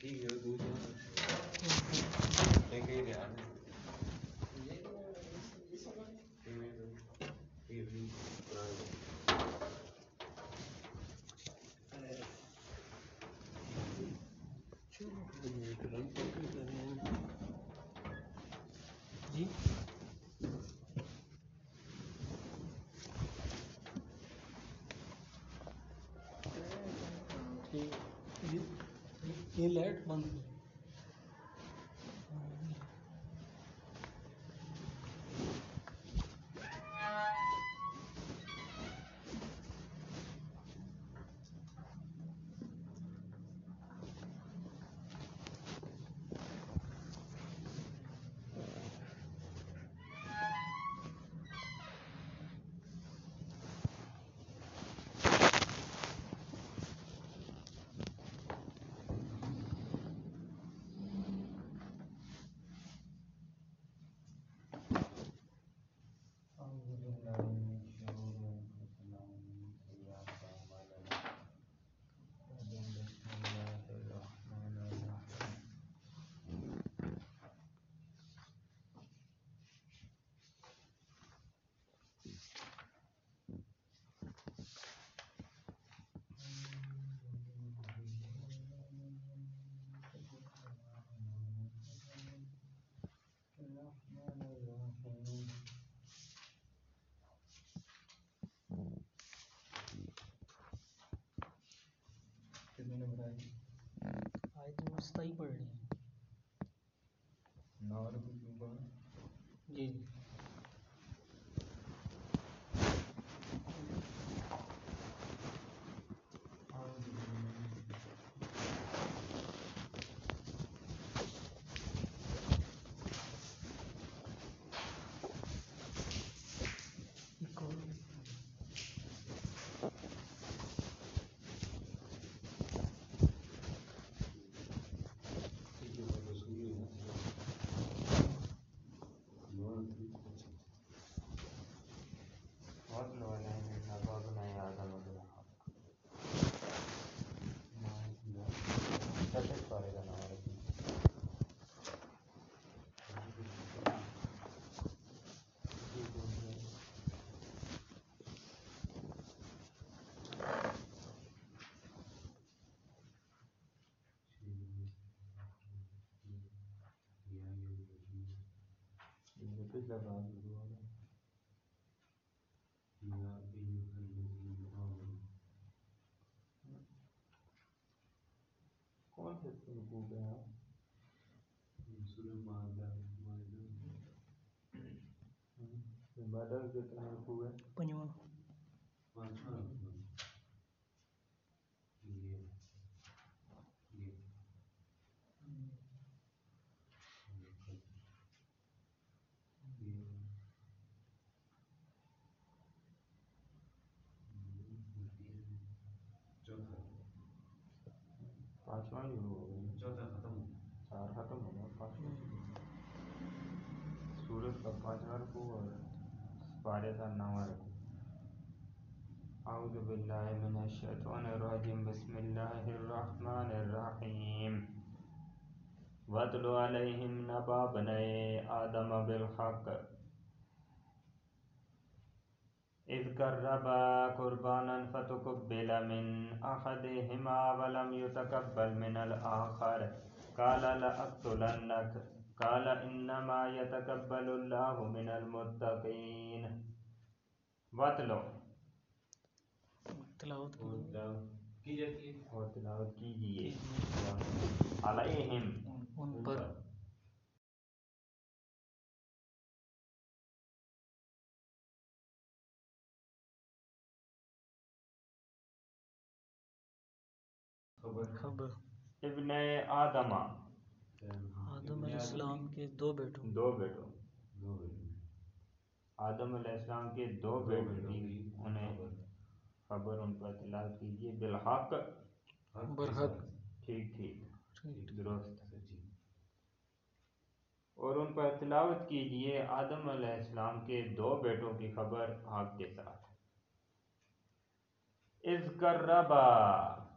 جی late بند ہو یہ light بند آیت مستعی پڑھ رہی ہیں جی جی کون سے رکوع پہ ہیں آپ؟ کے کتنے رکوع ہیں پنجواں پانچواں بھی ہو گیا چار ختم ہو گیا پانچواں سورج کا پانچواں رکوع اور پارے کا نواں رکوع اعوذ باللہ من الشیطان الرجیم بسم اللہ الرحمن الرحیم وَاتْلُ عَلَيْهِمْ نَبَأَ ابْنَيْ آدَمَ بِالْحَقِّ. إِذْ قَرَّبَا قُرْبَانًا فَتُقُبِّلَ مِنْ أَحَدِهِمَا وَلَمْ يُتَقَبَّلْ مِنَ الْآخَرِ. قَالَ لَأَقْتُلَنَّكَ. قَالَ إِنَّمَا يَتَقَبَّلُ اللَّهُ مِنَ الْمُتَّقِينَ. وَاتْلُ تلاوت کی۔ اور تلاوت کیجیے علیہم. ان پر۔ خبر ابن آدم۔ آدم علیہ السلام کے دو بیٹوں۔ دو بیٹوں۔ آدم علیہ السلام کے دو بیٹے تھی انہیں خبر۔ ان پر تلاوت کیجیے۔ بالحق۔ برحق ٹھیک ٹھیک۔ ٹھیک درست اور ان پر تلاوت کیجیے۔ آدم علیہ السلام کے دو بیٹوں کی خبر حق کے ساتھ۔ اذ قربا۔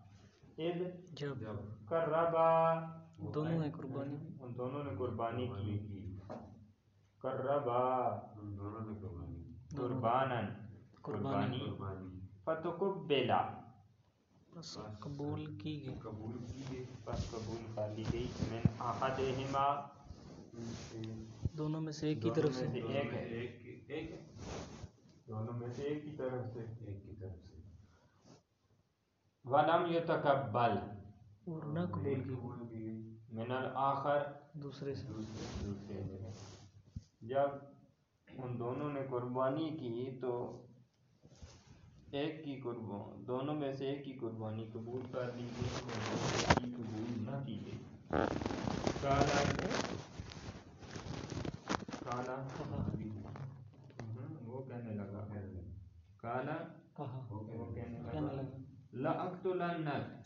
اذ جب کربا دونوں نے قربانی ان دونوں نے قربانی کی۔ کربا دونوں نے قربانی قربانن قربانی۔ قربانی۔ فتقبلا۔ بس قبول کی گئی۔ قبول کی گئی۔ پس قبول کر لی گئی۔ من احدہما۔ دونوں میں سے ایک کی طرف سے۔ ایک ہے۔ ایک ایک دونوں میں سے ایک کی طرف سے۔ ایک کی طرف سے۔ ولم یتقبل اور نہ قبول کی من الاخر دوسرے سے۔ دوسرے سے۔ جب ان دونوں نے قربانی کی تو ایک کی قربان دونوں میں سے ایک کی قربانی قبول کر لی گئی قبول نہ کی گئی۔ کالا کالا۔ وہ کہنے لگا کالا۔ وہ کہنے لگا۔ لَأَقْتُلَنَّكَ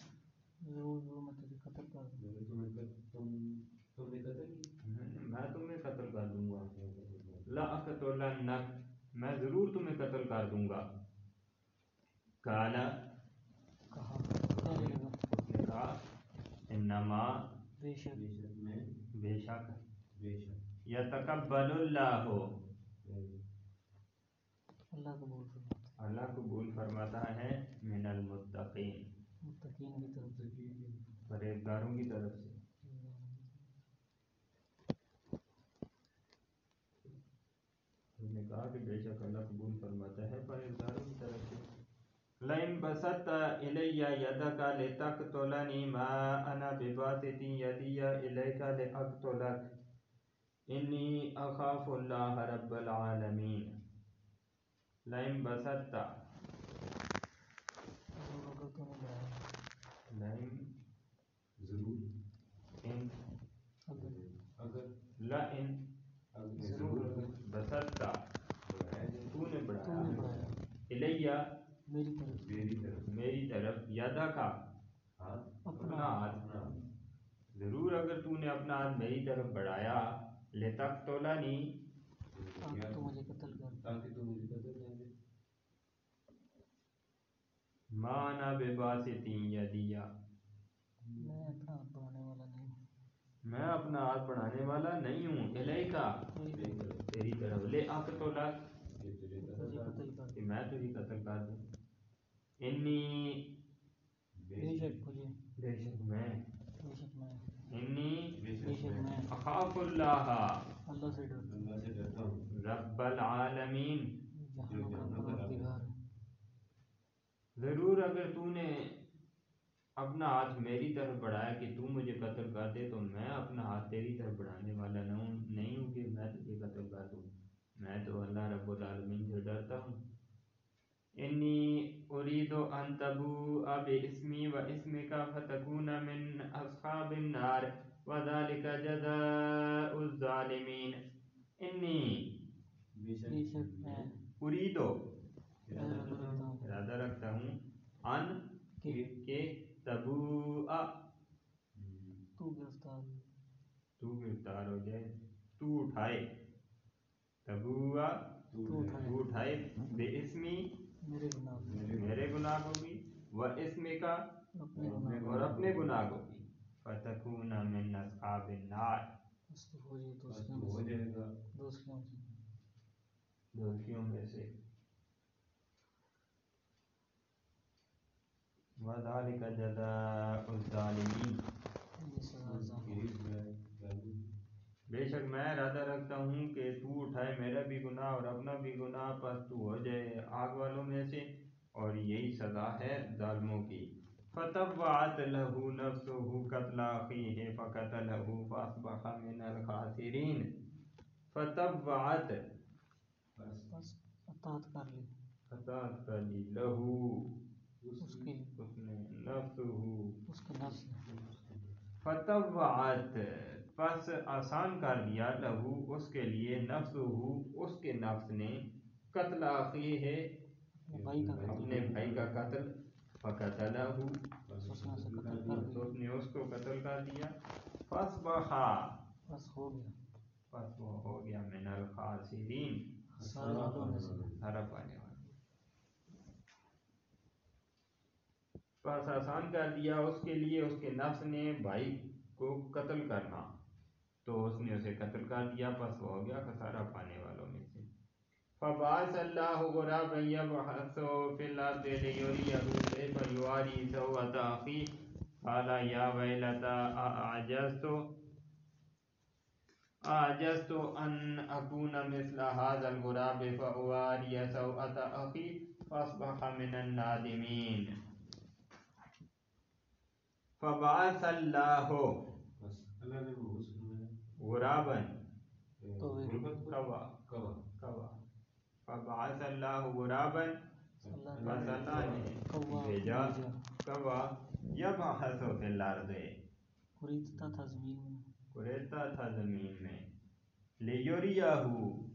میں تمہیں قتل کر دوں گا لَأَقْتُلَنَّكَ میں ضرور تمہیں قتل کر دوں گا کالا اس نے کہا انما بے شک بے شک میں بے شک بے شک یتقبل اللہ اللہ قبول اللہ قبول فرماتا ہے من المتقین۔ متقین کی طرف سے پرہیزگاروں کی طرف سے۔ نے کہا کہ بے شک اللہ قبول فرماتا ہے پرہیزگاروں کی طرف سے۔ لئن بسطت الی یدک لتقتلنی ما انا بباسط یدی الیک لاقتلک انی اخاف اللہ رب العالمین۔ لئن بسطت ضرور اگر تو نے بڑھایا لئن ضرور ان اگر لئن اگر ضرور بسطت تو نے بڑھایا الیہ میری طرف میری طرف میری طرف یدا کا اپنا ہاتھ ضرور اگر تو نے اپنا ہاتھ میری طرف بڑھایا لے تک تولا نہیں تاکہ تو مجھے قتل کر تو مانا بے باسطی یدیا۔ میں اپنا ہاتھ بڑھانے والا نہیں میں اپنا ہاتھ بڑھانے والا نہیں ہوں الیہ کا تیری طرف لے آک تولا کہ تجھے مجھے قتل قتل کر۔ کر کہ میں تجھے قتل کر دوں۔ انی۔ بے شک مجھے۔ بے شک میں۔ بے شک میں۔ انی۔ بے بے شک شک میں۔ میں اخاف اللہ۔ اللہ سے ڈرتا ہوں۔ رب العالمین جہاں کا پروردگار ہے ضرور اگر تو نے اپنا ہاتھ میری طرف بڑھایا کہ تو مجھے قتل کر دے تو میں اپنا ہاتھ تیری طرف بڑھانے والا نہ ہوں۔ نہیں ہوں کہ میں تجھے قتل کر دوں۔ میں تو اللہ رب العالمین سے ڈرتا ہوں۔ انی اريد ان تبوء باسمي واسمك فتكون من اصحاب النار وذلك جزاء الظالمين انی بے شک۔ اريد ارادہ رکھتا ہوں ان کہ تبوء تو گرفتار تو گرفتار ہو جائے تو اٹھائے۔ تبوء تو اٹھائے۔ بے اسمی میرے گناہ میرے میرے گناہ کو بھی و اسم کا اور اپنے گناہ کو بھی فتکون من اصحاب النار۔ ہو جائے گا۔ سے۔ دوستیوں میں سے۔ وذالک جزاء الظالمین بے شک میں ارادہ رکھتا ہوں کہ تو اٹھائے میرا بھی گناہ اور اپنا بھی گناہ پس تو ہو جائے آگ والوں میں سے اور یہی سزا ہے ظالموں کی۔ فتوعت له نفسه قتل اخيه فقتله فاصبح من الخاسرين بس اطاعت کر لی۔ اطاعت کر لی له اس لیے اس کے نفس فتوعت۔ پس آسان کر دیا لہو اس کے لیے نفس اس کے نفس نے قتل آخی ہے۔ اپنے بھائی کا قتل۔ فقتلہ اس نے اس کو قتل کر دیا۔ فصبحا بس ہو گیا۔ پس وہ ہو گیا۔ من الخاسرین۔ خسارے والوں میں آسان کر دیا اس کے لیے، اس کے نفس نے بھائی کو قتل کرنا۔ تو اس نے اسے قتل کر دیا، پس وہ ہو گیا خسارہ پانے والوں میں سے۔ فبعث اللہ غرابا یبحث فی الارض لیریہ کیف یواری سوءۃ اخیہ قال یا ویلتا، اعجزت اعجزت ان اکون مثل هذا الغراب فاواری سوءۃ اخی فاصبح من النادمین۔ فبعث اللہ غرابا تو غربت کوا کوا۔ کوا۔ فبعث اللہ غرابا کوا۔ بھیجا۔ کوا۔ یبحث فی الارض۔ خریدتا تھا زمین میں۔ کوریتا تھا زمین میں۔ لیوریہو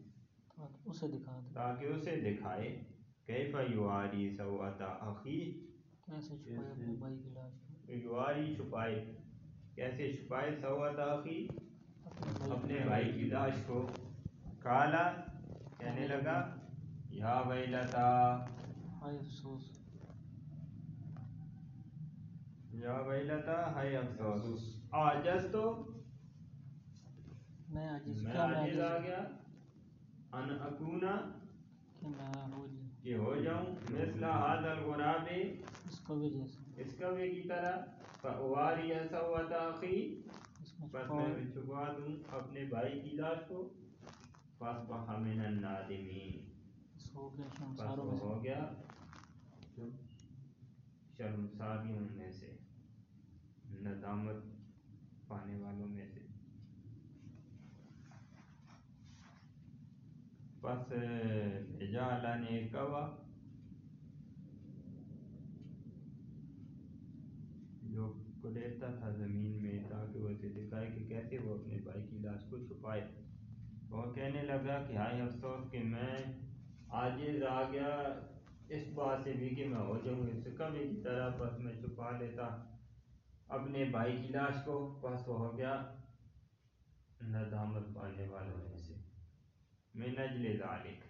تاکہ اسے دکھا دے۔ تاکہ اسے دکھائے۔ کیف یواری سوءۃ اخی کیسے چھپائے اپنے بھائی کی لاش؟ کو یواری چھپائے کیسے چھپائے سوءۃ اخی اپنے بھائی کی لاش کو۔ کالا کہنے لگا یا ویلتا۔ ہائے افسوس۔ یا ویلتا ہے افسوس۔ آجز تو؟ میں عاجز آ گیا۔ ان اکونا کہ ہو جاؤں۔ مثل هذا الغراب۔ اس کو بھی جیسے اس کبے کی طرح۔ فواری اس میں بس میں چھپا دوں اپنے بھائی کی لاش کو۔ فاصبح من النادمین۔ بس شمساروں وہ ہو گیا۔ شرمساریوں میں سے۔ ندامت پانے والوں میں سے۔ بس بھیجا اللہ نے ایک کوا جو تھا زمین میں تاکہ وہ اسے دکھائے کہ کیسے وہ اپنے بھائی کی لاش کو چھپائے۔ وہ کہنے لگا کہ ہائے افسوس کہ میں عاجز آ گیا، اس بات سے بھی کہ میں ہو جاؤں، اس کبھی کی طرح بس میں چھپا لیتا۔ اپنے بھائی کی لاش کو بس ہو گیا۔ ندامت پانے والوں میں سے من اجل ذلك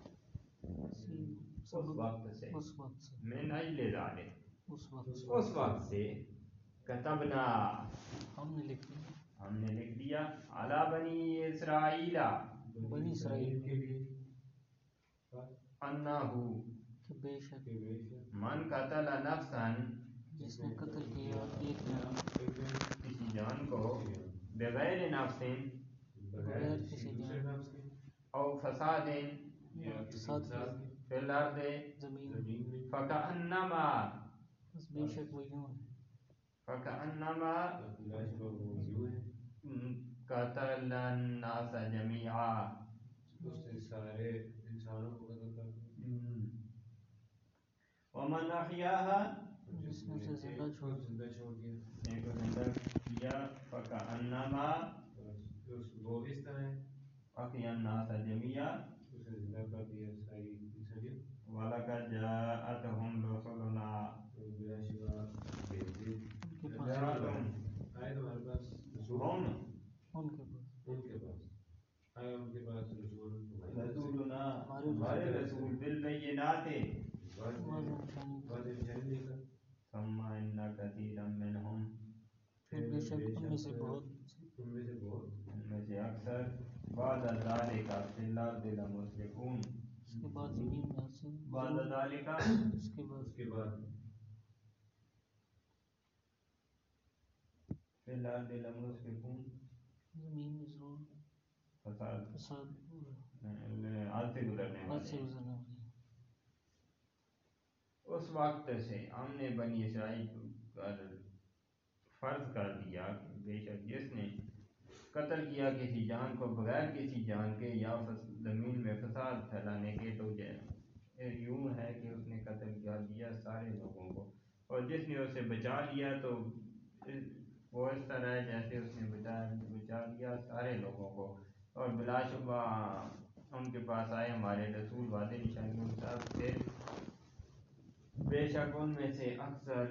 اس وقت سے من اجل ذلك اس وقت سے کتبنا ہم نے لکھ دیا ہم نے لکھ دیا علی بنی اسرائیل بنی اسرائیل کے لیے انہو کہ بے شک من قتل نفسا جس نے قتل کیا ایک جان کسی جان کو بغیر نفس بغیر کسی کے او فساد یا فی الارض زمین۔ فکأنما بے شک وہ یوں ہے فکأنما کو قتل الناس جميعا۔ اس نے سارے انسانوں کو قتل کر۔ ومن احیاها جس نے اسے زندہ چھوڑ زندہ چھوڑ دیا۔ ایک زندہ کیا؟ فکأنما وہ اس طرح۔ ہے احیا الناس جميعا۔ اس نے زندہ کر دیا ساری ولقد جاءتهم رسلنا بھیجے ان کے پاس آئے ان کے پاس رسول رسولنا ہمارے رسول کر ثم ان كثيرا منهم پھر بے شک ان میں سے بہت ان میں سے بہت ان میں سے اکثر بعد ذلك في الارض لمسرفون اس کے بعد زمین بعد اس کے بعد اس کے بعد۔ في الارض لمسرفون زمین میں ضرور فساد۔ فساد۔ حد سے گزرنے حد سے والے۔ ہوگی اس وقت سے ہم نے بنی اسرائیل پر فرض کر دیا کہ بے شک جس نے قتل کیا، کسی جان کو بغیر کسی جان کے یا زمین میں فساد پھیلانے کے تو یوں ہے کہ اس نے قتل کیا دیا سارے لوگوں کو۔ اور جس نے اسے بچا لیا تو وہ اس طرح ہے جیسے اس نے بچا بچا لیا سارے لوگوں کو۔ اور بلا شبہ ان کے پاس آئے ہمارے رسول وعدے نشانیوں کے ساتھ پھر بے شک ان میں سے اکثر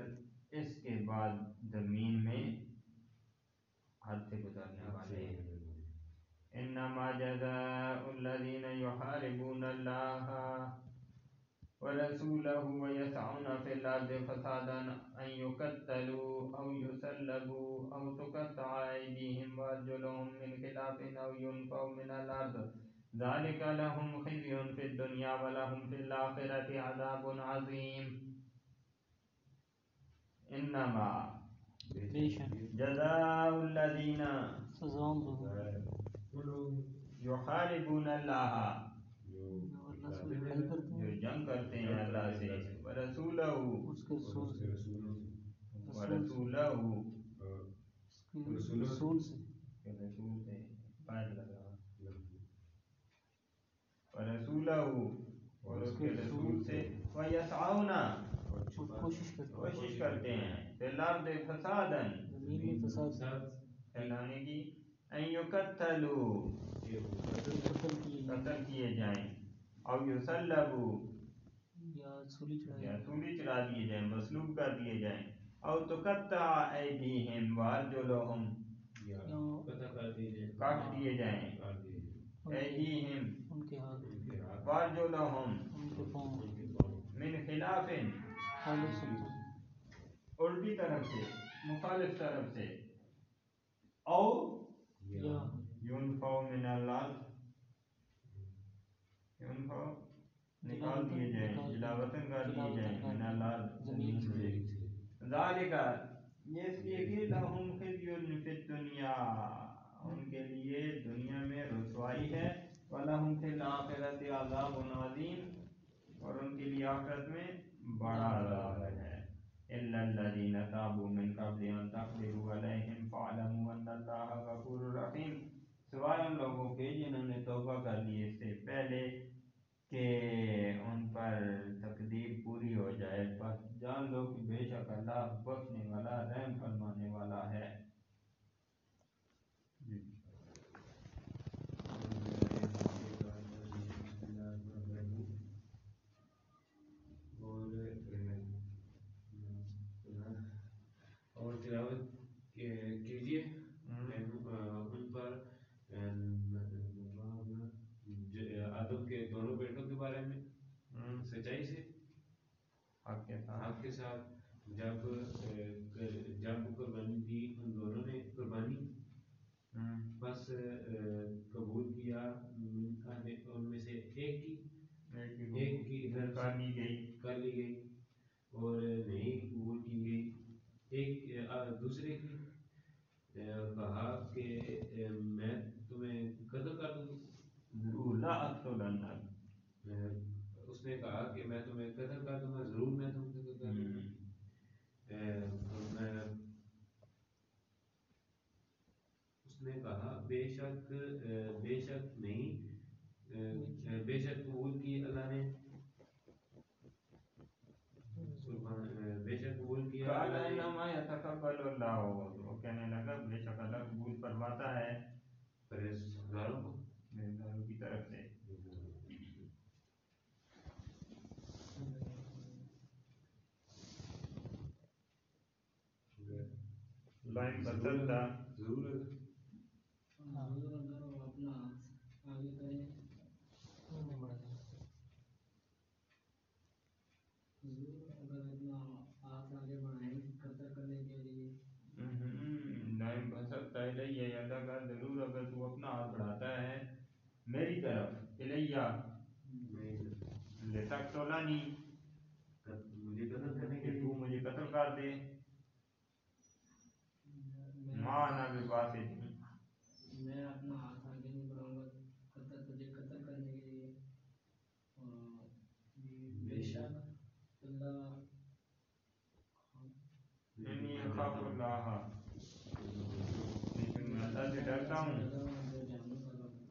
اس کے بعد زمین میں حد سے گزرنے والے ہیں۔ انما جزاء الذين يحاربون الله ورسوله ويسعون في الارض فسادا ان يقتلوا او يسلبوا او تقطع ايديهم وارجلهم من خلاف او ينفوا من الارض ذلك لهم خزي في الدنيا ولهم في الاخره عذاب عظيم انما جزاء الذين يحاربون الله جو جنگ کرتے ہیں اللہ سے۔ رسول رسول سے۔ رسول سے۔ ورسولہ۔ اور اس کے رسول سے۔ ویسعون اور کوشش کرتے ہیں۔ کوشش کرتے ہیں۔ فی الارض فسادا۔ زمین میں فساد۔ پھیلانے کی۔ ان یقتلوا قتل کیے جائیں۔ قتل کیے جائیں او یسلبوا یا سولی چڑھائی یا سولی چڑھا دیے جائیں۔ مسلوب کر دیے جائیں۔ او تقطع ایدیہم وارجلہم۔ کاٹ دیے جائیں۔ ایدیہم۔ ان کے ہاتھ۔ وارجلہم۔ ان کے پاؤں۔ من خلاف خالص سمجھو الٹی طرف سے، مخالف طرف سے۔ او یا یونفو من الارض۔ یونفو نکال دیے جائیں جلاوطن کر دیے جائیں، من الارض، زمین سے۔ ذالک، یہ اس لیے کہ لہم خزی فی الدنیا۔ ان کے لیے دنیا میں رسوائی ہے۔ ولہم فی الاخرت عذاب عظیم اور ان کے لیے آخرت میں بڑا عذاب ہے۔ الا الذين تابوا من قبل ان تقدروا عليهم فاعلموا ان الله غفور رحيم۔ سوائے ان لوگوں کے جنہوں نے توبہ کر لی اس سے پہلے کہ ان پر تقدیر پوری ہو جائے۔ بس جان لو کہ بے شک اللہ بخشنے والا رحم فرمانے والا ہے۔ تلاوت کیجیے ان پر آدم کے دونوں بیٹوں کے بارے میں سچائی سے حق کے ساتھ آپ کے ساتھ جب جب قربانی دی ان دونوں نے قربانی بس قبول کیا ان میں سے ایک کی ایک کی کر لی گئی اور نہیں قبول کی گئی ایک دوسرے کی کہا کہ میں تمہیں قتل کر دوں۔ لا اقتلنک آ، اس نے کہا کہ میں تمہیں قتل کر دوں گا ضرور میں تمہیں قتل کر دوں گا آ، اور میں اس نے کہا بے شک آ، بے شک نہیں آ، بے شک قبول کی اللہ نے سبحان آ، بے شک قبول کیا قال اللہ نے انما يتقبل الله وہ کہنے لگا بے شک اللہ قبول فرماتا ہے پرہیزگاروں کو میرے کی طرف سے لائن بدل تھا ضرور حضور اگر وہ اپنا آگے کریں نہیں بڑھا جائے حضور اگر اپنا ہاتھ آگے بڑھائیں قطر کرنے کے لیے لائن بسکتا ہے الیہ اللہ کا ضرور اگر تو اپنا ہاتھ بڑھاتا ہے میری طرف الیہ لتک تولانی مجھے قتل کرنے کے کہ لیے تو مجھے قتل کر دے میں- ماں نہ بے باسط میں اپنا ہاتھ آگے نہیں بڑھاؤں گا قطر تجھے قتل کرنے کے لیے اور بے شک اللہ انی اخاف اللہ لیکن میں اللہ سے ڈرتا ہوں جو جانوں کا رب ہے۔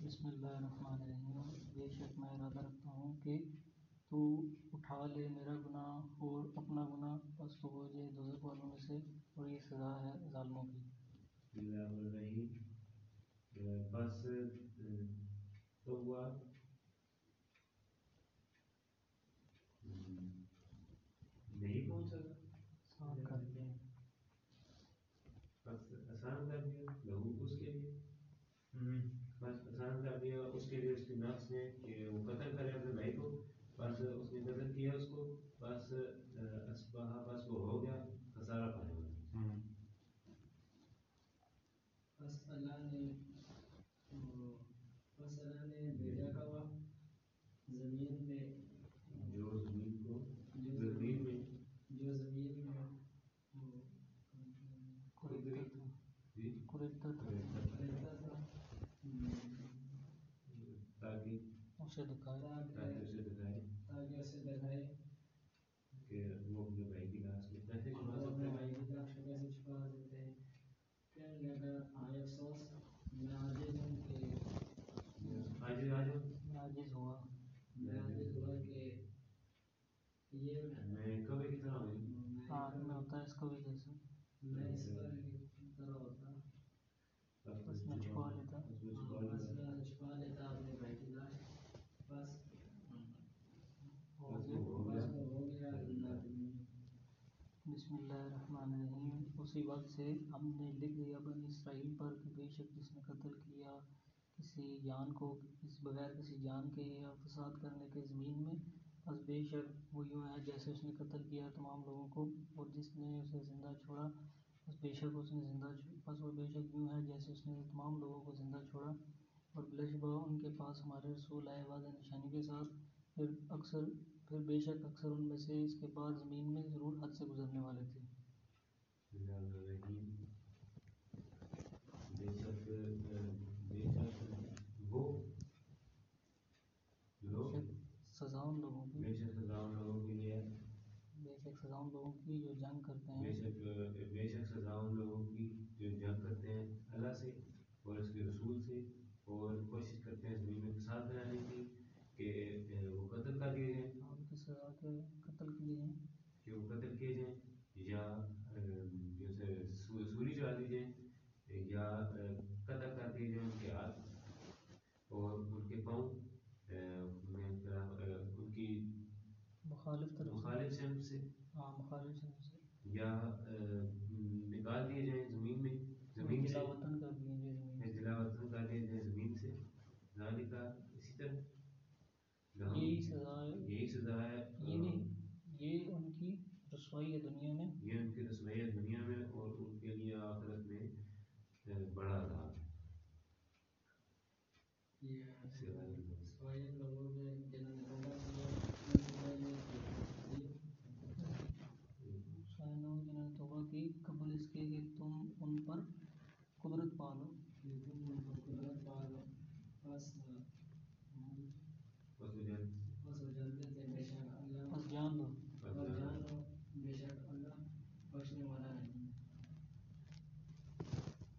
بسم اللہ الرحمن الرحیم بے شک میں ارادہ رکھتا ہوں کہ تو اٹھا لے میرا گناہ اور اپنا گناہ بس تو ہو جائے دوزخ والوں میں سے اور یہ سزا ہے ظالموں کی۔ بس تو ہوا۔ نہیں پہنچ سکا صاف کر دیں بس آسان کر دیا۔ لہو اس کے لیے۔ بس آسان کر دیا۔ اس کے لیے اس کے نفس نے کہ وہ قتل کرے اپنے بھائی کو بس اس نے قتل کیا اس کو بس اسبہ بس وہ ہو گیا خسارہ پانے والا بس اللہ نے بس اللہ نے بھیجا کوا زمین پہ۔ جو زمین کو جو زمین میں جو زمین میں قریتا تھا تاکہ اسے دکھائے۔ تاکہ اسے دکھائے کہ وہ اپنے بھائی کی لاش کو کیسے چھپا وہ سکتا اپنے ہے بھائی کی لاش کو کیسے چھپا سکتے ہیں کہنے لگا آئے افسوس میں عاجز ہوں کہ آج آ جاؤ میں عاجز ہوا میں عاجز ہوا کہ یہ میں کبھی کی طرح ہوں میں آگ میں ہوتا ہے اس کو بھی جیسے اس میں چھپا لیتا چھپا لیتا بس بسم اللہ الرحمن الرحیم اسی وقت سے ہم نے لکھ دیا بنی اسرائیل پر کہ بے شک جس نے قتل کیا کسی جان کو اس بغیر کسی جان کے یا فساد کرنے کے زمین میں بس بے شک وہ یوں ہے جیسے اس نے قتل کیا تمام لوگوں کو اور جس نے اسے زندہ چھوڑا، بس بے شک اس نے زندہ بس وہ بے شک یوں ہے جیسے اس نے تمام لوگوں کو زندہ چھوڑا اور بلش با ان کے پاس ہمارے رسول آئے واضح نشانی کے ساتھ۔ پھر اکثر، پھر بے شک اکثر ان میں سے اس کے بعد زمین میں ضرور حد سے گزرنے والے تھے الرحیم بے شک بے شک وہ بے لوگ شک سزا ان لوگوں کی بے شک سزا ان لوگوں کے لیے بے شک سزا ان لوگوں کی جو جنگ کرتے بے ہیں شک بے شک سزا ان لوگوں کی جو جنگ کرتے ہیں اللہ سے اور اس کے رسول سے اور کوشش کرتے ہیں زمین میں فساد بنانے کی کہ وہ قتل کر دیے جائیں ان کی سزا کے قتل کیے ہیں کہ وہ قتل کیے جائیں یا جیسے سوری چڑھا دی جائیں یا قتل کر دیے جائیں ان کے ہاتھ اور ان کے پاؤں میں ان کی مخالف طرف سے مخالف سمت سے ہاں مخالف طرف سے یا نکال دیے جائیں زمین میں زمین سے قلعہ وطن کر دیے جو زمین سے اطلاع وطن کر دیے جائیں زمین سے ذالکہ اسی طرح لہم یہی سزا ہے یہی سزا ہے یہ نہیں یہ ان کی رسوائی ہے دنیا میں یہ ان کی رسوئی دنیا میں اور ان کے لیے آخرت میں اہ، بڑا عذاب ہے یہ سوائے اللہ۔ لوگوں نے توبہ کیا ان سوائے میں دی شاہدوں جنہوں نے توبہ کی قبل اس کے کہ تم ان پر قدرت پالو کہ تم ان کو قدرت پالو بس بس وہ جان بس وہ جانتے تھے بے شک اللہ بس جان دو بس اور جان جان لو بے شک اللہ بخشنے والا نہیں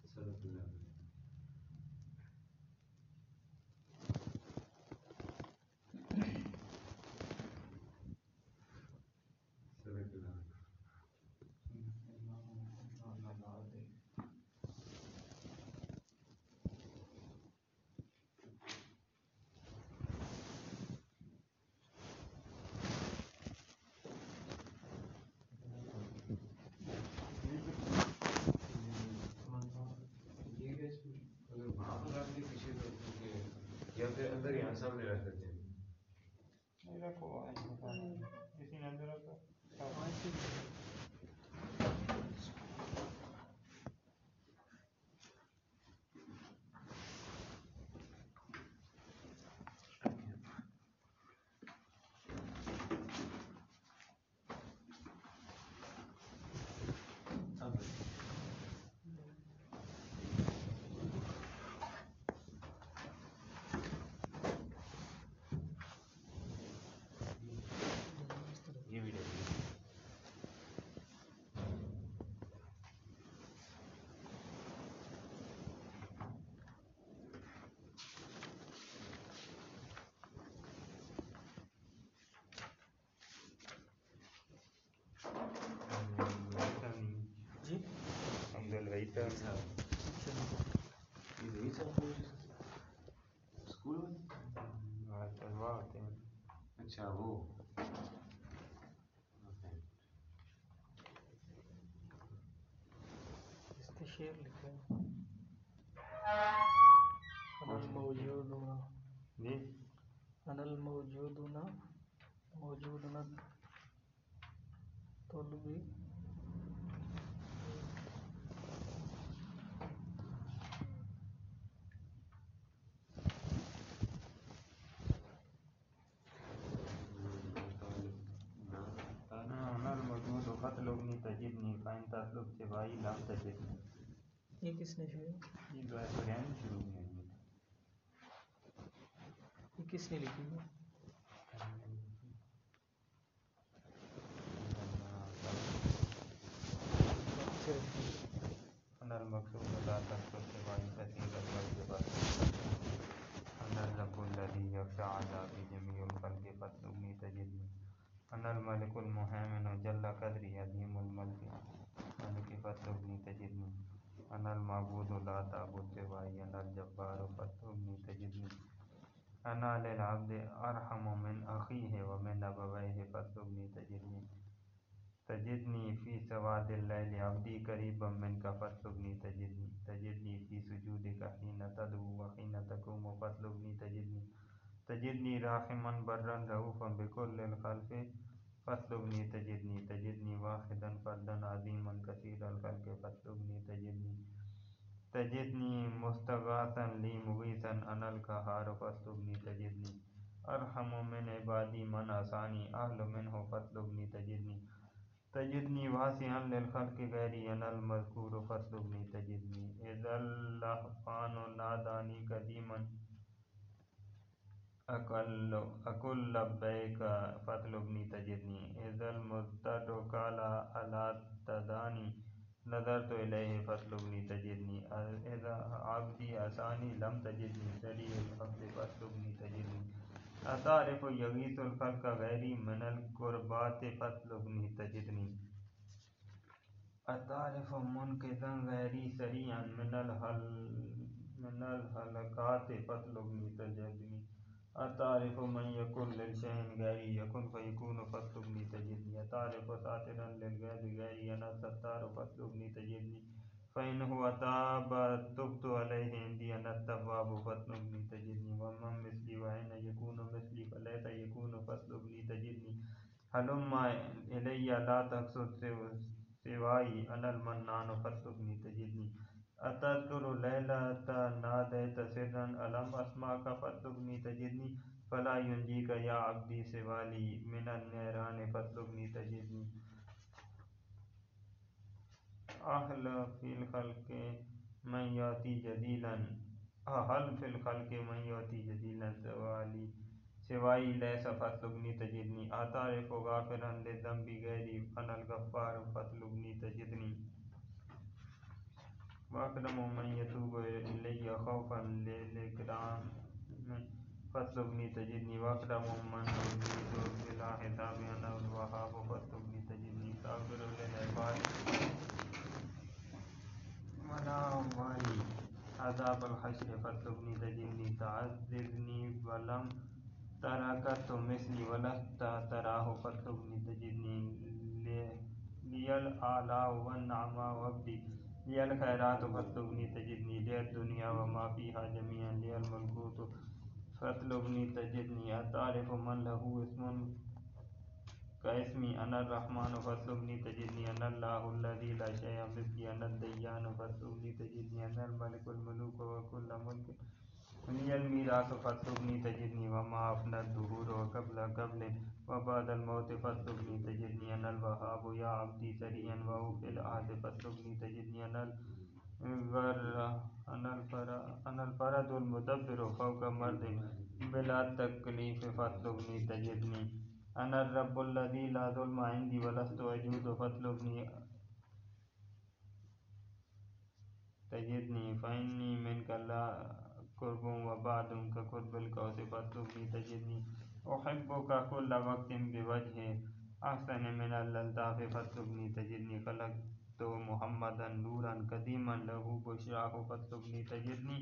صدق اللہ صدق اللہ اگر وہاں پر آپ نے پیچھے کر دیں کہ یا پھر اندر یہاں سامنے صاحب کو اسکول میں اچھا وہ اس کے شعر لکھے ہیں انا الموجودون جی انا الموجودون موجودون طلبی انا الموجود فاطلبني فإن تطلب سواي لم تجدني یہ کس نے شعر یہ دعا قرآن شروع میں یہ کس نے لکھی ہے الملك المهيمن جل قدري عظيم الملك ملك فاطلبني تجدني أنا المعبود لا تعبد سواي أنا الجبار فاطلبني تجدني أنا للعبد أرحم من أخيه ومن أبويه فاطلبني تجدني تجدني في سواد الليل عبدي قريبا منك فاطلبني تجدني تجدني في سجودك حين تدعو وحين تقوم فاطلبني تجدني تجدني راحما برا رؤوفا بكل الخلق فاطلبني تجدني تجدني واحدا فردا عظيما كثير الخلق فاطلبني تجدني تجدني مستغاثا لي مغيثا أنا القهار فاطلبني تجدني أرحم من عبادي من عصاني أهل منه فاطلبني تجدني تجدني واسعا للخلق غيري أنا المذكور فاطلبني تجدني إذا اللهفان ناداني قديما أقل أقول لبيك فاطلبني تجدني. إذا المضطر قال، ألا تداني نظرت إليه فاطلبني تجدني. إذا عبدي أساني، لم تجدني. سري العبد فاطلبني تجدني. أتعرف يغيث الخلق غيري من القربات فاطلبني تجدني. أتعرف منقذا غيري، سريعا من الهل من الهلكات فاطلبني تجدني. أتعرف من يكون للشيء غيري يكن فيكون فاطلبني تجدني أتعرف ساترا للغيب غيري أنا ستار فاطلبني تجدني فإنه تاب تبت عليه عندي. أنا التواب فاطلبني تجدني ومن مثلي وأين يكون مثلي؟ فليس يكون فاطلبني تجدني هلم إلي لا تقصد سواي. أنا المنان فاطلبني تجدني أتذكر ليلة ناديت سرا، ألم أسمعك فاطلبني تجدني فلا ينجيك يا عبدي سوالي من النيران فاطلبني تجدني. أهل في الخلق من يأتي جديلا، أهل في الخلق من يأتي جديلا سوالي سواي ليس فاطلبني تجدني. أتعرف غافرا للذنب غيري، أنا الغفار، فاطلبني، تجدني. وأكرم من يتوب إلي خوفا للإكرام فاطلبني تجدني. وأكرم من يريد بلا حساب أنا الوهاب فاطلبني تجدني. تغفر للعباد. ولا أبالي عذاب الحشر. فاطلبني تجدني. تعذبني ولم تركت مثلي ولست تراه. فاطلبني تجدني. لي الآلاء والنعماء وابدي. لي الخيرات فاطلبني تجدني لي الدنيا وما فيها جميعا لي الملكوت فاطلبني تجدنی۔ اتعرف من له اسم کا اسمی أنا الرحمن فاطلبني تجدني أنا اللہ الذي لا شيء مثلي أنا الديان فاطلبني تجدني أنا الملك الملوك وكل ملک۔ لي الميراث فاطلبني تجدني وما أفنى الدهور وقبل قبل وبعد الموت فاطلبني تجدني أنا الوهاب يا عبدي سريعا وأوفي العهد فاطلبني تجدني أنا الغر أنا الفرد المدبر فوق مرد بلا تكليف فاطلبني تجدني أنا الرب الذي لا ظلم عندي ولست أجود فاطلبني تجدني فإني منك لا قرب وبعدك قرب القوس فاطلبني تجدني أحبك كل وقت بوجه أحسن من الألطاف فاطلبني تجدني خلق تو محمدا نورا قدیما له بشراه فاطلبني تجدني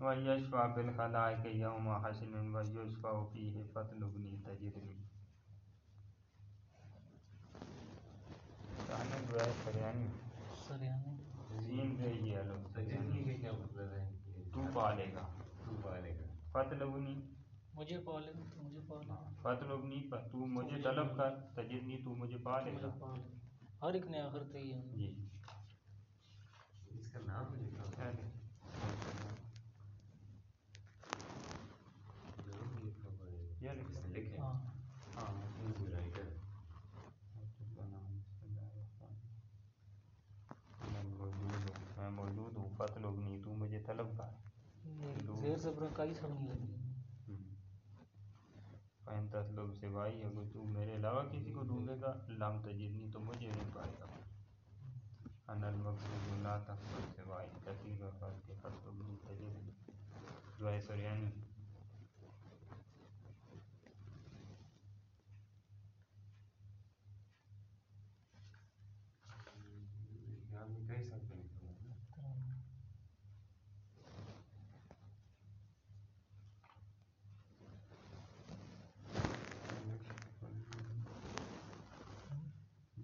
ويشفع بالخلائق يوم حسن فاطلبني تجدني کہنے جو ہے سریانی۔ سریانی۔ زین دے یہ لو تجربی کا کیا مطلب ہے تو پالے گا۔ فتلبنی مجھے پالے تو مجھے پالے۔ فتلبنی تو مجھے طلب کر تجدنی تو مجھے پالے گا۔ ہر ایک نے آخر ہے۔ جی۔ اس کا نام مجھے کہا ہے۔ ہاں۔ ہاں میں موجود ہوں فتلبنی تو مجھے طلب کر۔ زیر زبر کا ہی نہیں لگی۔ فین تطلب سوائی اگر تو میرے علاوہ کسی کو ڈھونڈے گا، لام تجدنی تو مجھے نہیں پائے گا۔ ان المقصود لا تقبل سوائی کثیر خلق فتلبنی تجدنی دعائے سریانی یہاں میں کئی سال پہ لکھا ہوا ہے نا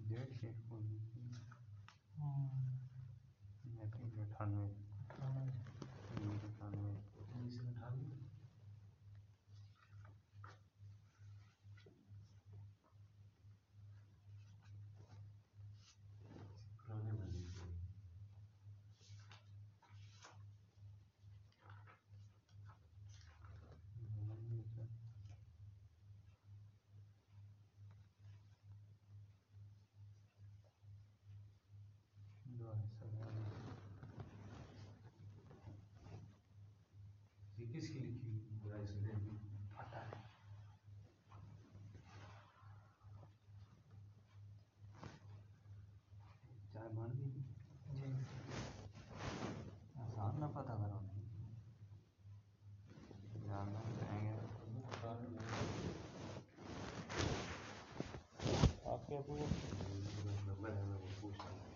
ڈیڑھ شیخ کو اٹھانوے اٹھانوے کس کی لکھی چائے بن گئی جی۔ آسان نہ پتہ کرو آپ کے ابو نمبر ہے میں وہ پوچھتا ہوں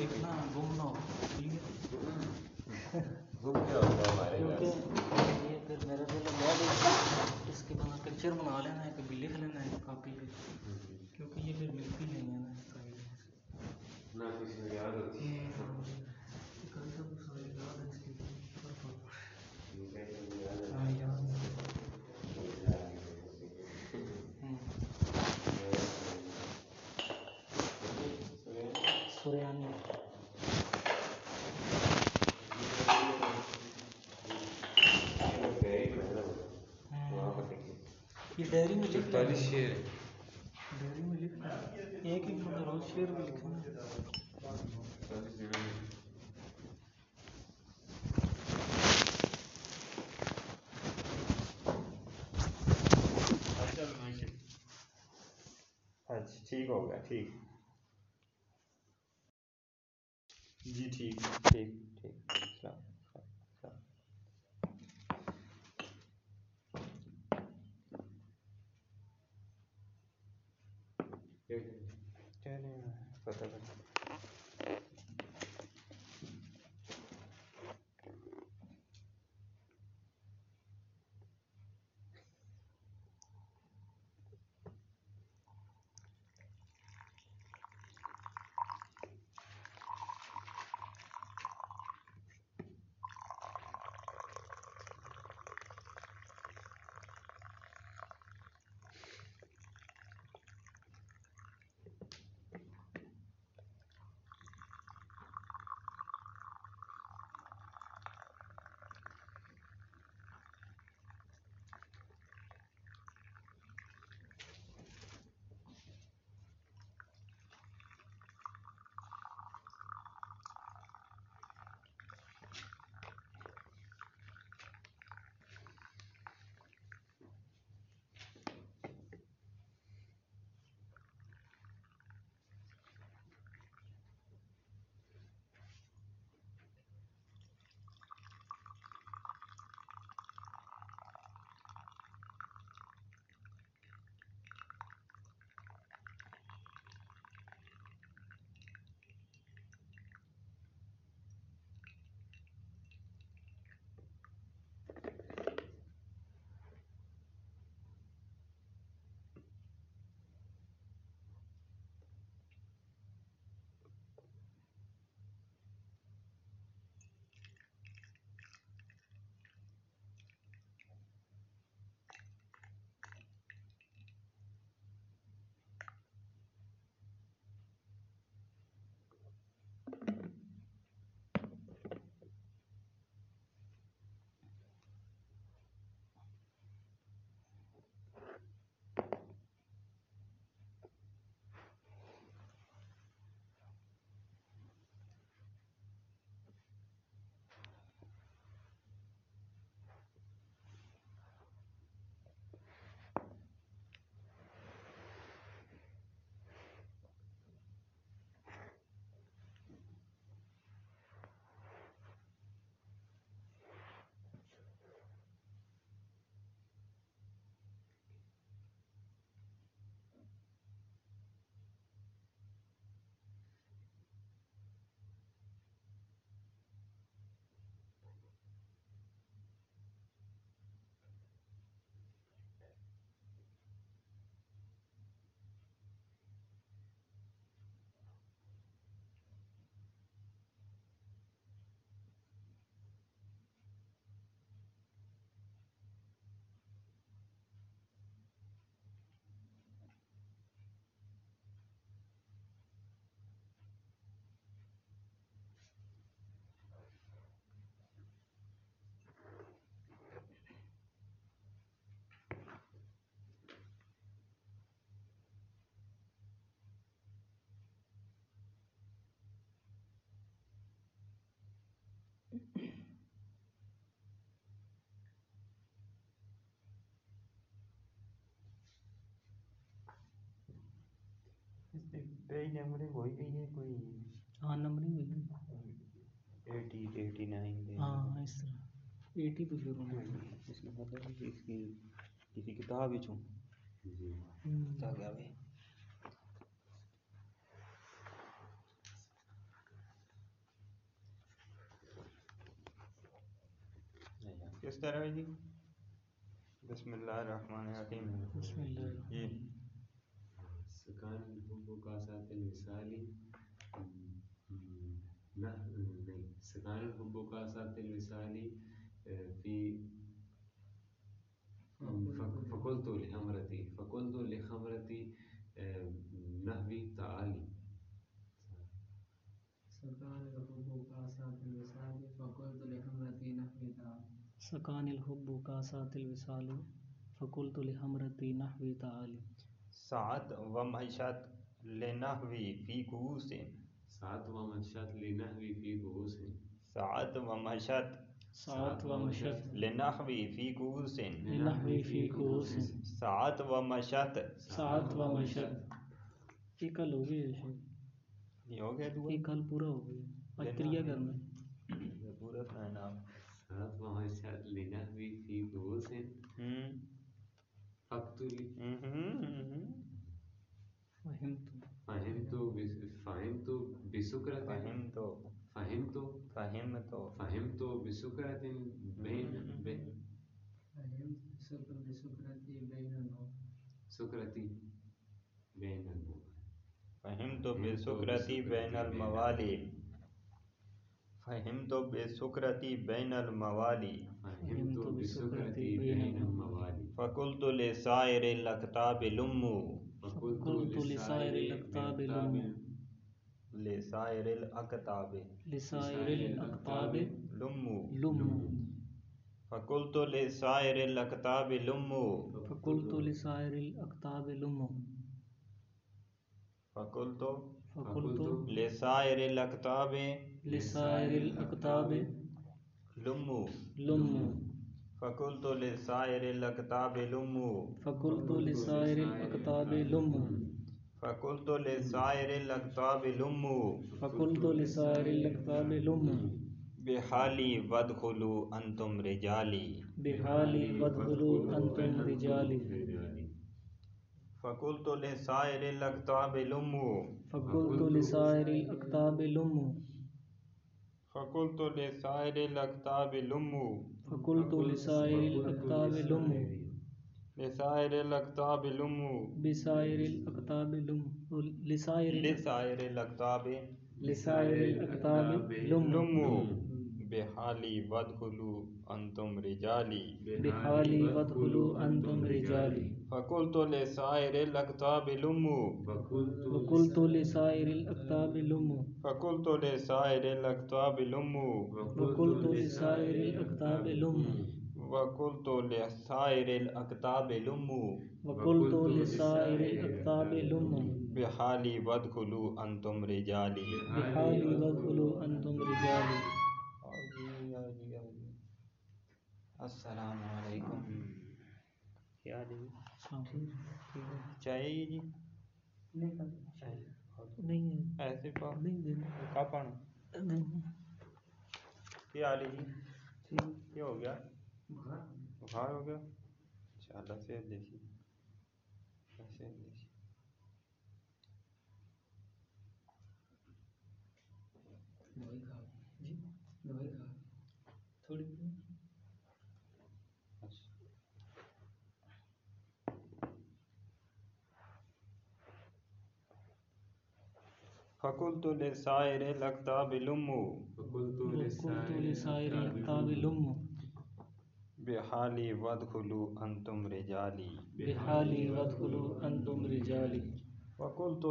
دیکھنا گم نہ ہو ٹھیک ہے ہمارے کیونکہ یہ پھر میرے دل میں بعد ایک اس کے بعد پکچر بنا لینا ہے کبھی لکھ لینا ہے کاپی پہ کیونکہ یہ پھر ملتی نہیں ہے نا اس کا یہ۔ نہ کسی کو یاد ہوتی ہے کبھی سب سارے یاد ہے اس کی پر پر یہ کہتے ہیں یاد ہے ہاں یاد ہے ہوں۔ سریانی یہ ڈائری میں لکھ لینا شیر ڈائری میں لکھ لینا ایک ایک بندہ روز شعر بھی لکھنا اچھا ٹھیک ہو گیا ٹھیک۔ جی ٹھیک ٹھیک۔ اس پہ پیج نمبرنگ ہوئی گئی ہے کوئی ہاں نمبرنگ ہوئی ایٹی ایٹی نائن ہاں اس طرح ایٹی تو شروع میں اس میں مطلب ہے کہ اس کی کسی کتاب وچوں جی تا گیا وے کس طرح ہے جی؟ بسم اللہ الرحمن الرحیم۔ بسم اللہ جی سکان الحب کاسات الوصالی نہ نہیں سکان الحب کاسات الوصالی فی فقلت لحمرتی فقلت لخمرتی نحوی تعالی۔ سرکار الحب کاسات الوصال فقلت لحمرتی نحوی تعال سکان الحب کاسات الوصال فقلت لحمرتی نحوی تعالی۔ سعد و معیشت لنحوی فی کوس ساعت و منشت لنحوی فی گوس سعد و معیشت ساعت و مشت لنحوی فی کوس لنحوی فی کوس سعد و معیشت ساعت و مشت یہ کل ہو گیا شاید یہ ہو گیا دعا۔ یہ کل پورا ہو گیا۔ آج کریا کرنا۔ ہے یہ پورا سنانا ساعت و منشت لنحوی فی گوس ہوں فقتل فہمت فهمت بس- فهمت بسكرة فہم تو فهمت فہم تو فهمت بسكرة بين بين فهمت بسكر بسكرتي بين الموت سكرتي بين الموت فہم تو بے سکرتی بین الموالی فہم تو بے سکرتی بین الموالی فهمت بسكرتي بين الموالي فقلت لسائر الاکتاب لمو۔ قلت لسائر الاکتاب لمو۔ لسائر الاکتاب۔ لسائر الاکتاب لمو۔ لمو۔ فقلت لسائر الاکتاب لمو۔ فقلت لسائر الاکتاب لمو۔ فقلت فقلت لسائر الاکتاب لسائر الاکتاب لمو لمو فقلت لسائر الاکتاب لمو فقلت لسائر الاکتاب لمو فقلت لسائر الاکتاب لمو فقلت لسائر الاکتاب لمو بحالی ودخلوا انتم رجالی بحالی بدخلو انتم رجالی فقلت لسائر الاکتاب لمو فقلت لسائر الاکتاب لمو فقلت لسائر الاکتاب لمو فقلت لسائر الاکتاب لمو لسائر الاکتاب لمو بسائر الاکتاب لمو لسائر لسائر الاکتاب لسائر الاکتاب لمو لمو بحالی ودخلوا انتم رجالی بحالی بدخلو انتم رجالی فقلت لسائر الاکتاب لمو وقلت لسائر الاکتاب لمو فقلت لسائر الاکتاب لمو وقلت لسائر الاکتاب لمو وقلت لسائر الاکتاب لمو وقلت لسائر الاکتاب لمو بحالی ودخلوا انتم رجالی بحالی بدخلو انتم رجالی السلام علیکم۔ کیا جی؟ چاہیے جی؟ نہیں ایسے کیا حال ہے جی؟ کیا ہو گیا۔ بخار ہو گیا؟ چلو صحت دیکھی صحت دیکھی دوائی کھا۔ جی دوائی کھا۔ فقلت لسائر الاکتاب لمو فقلت وقلت لسائر الاکتاب لمو بحالی ودخلوا انتم رجالی بحالی بدخلو انتم رجالی وقلت